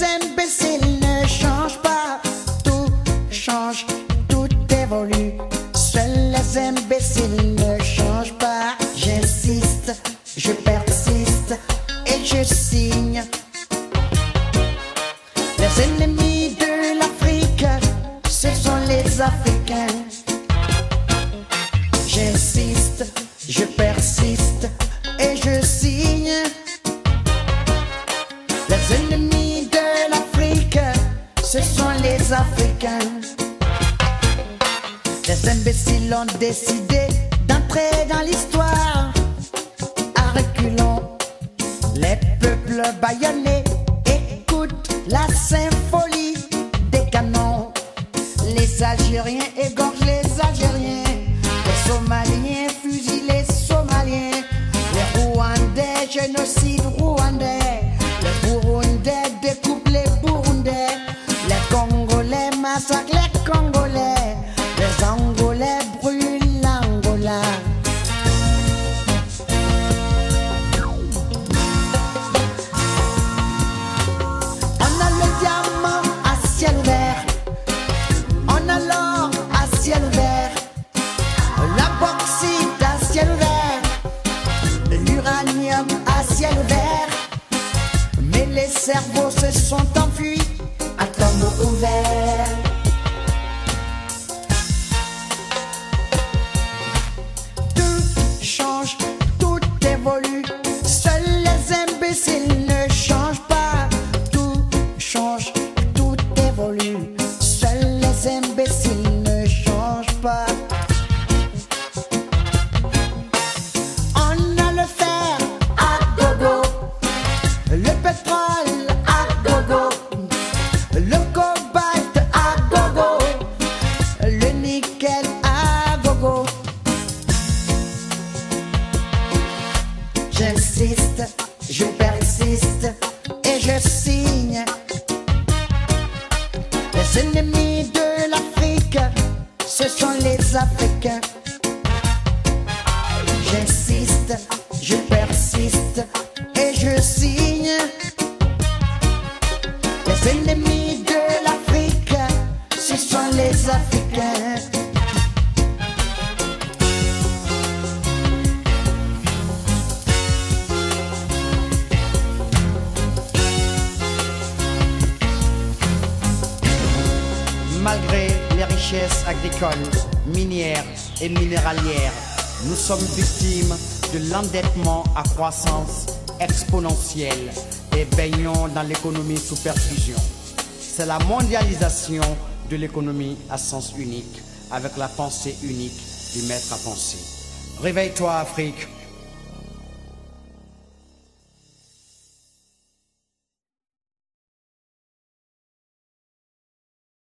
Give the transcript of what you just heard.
les imbéciles ne changent pas. tout change. tout évolue. seuls les imbéciles ne changent pas. j'insiste. je persiste. et je signe. les ennemis de l'afrique, ce sont les africains. j'insiste. je persiste. et je signe. les ennemis ce sont les Africains. Les imbéciles ont décidé d'entrer dans l'histoire. À reculons, les peuples baïonnés écoutent la symphonie des canons. Les Algériens égorgent les Algériens. Cerveaux se sont enfuis à tombeau ouvert. Tout change, tout évolue. Seuls les imbéciles ne changent pas. Tout change, tout évolue. Seuls les imbéciles ne changent pas. Ce sont les Africains. J'insiste, je persiste et je signe. Les ennemis de l'Afrique, ce sont les Africains. Les richesses agricoles, minières et minéralières, nous sommes victimes de l'endettement à croissance exponentielle et baignons dans l'économie sous perfusion. C'est la mondialisation de l'économie à sens unique, avec la pensée unique du maître à penser. Réveille-toi Afrique,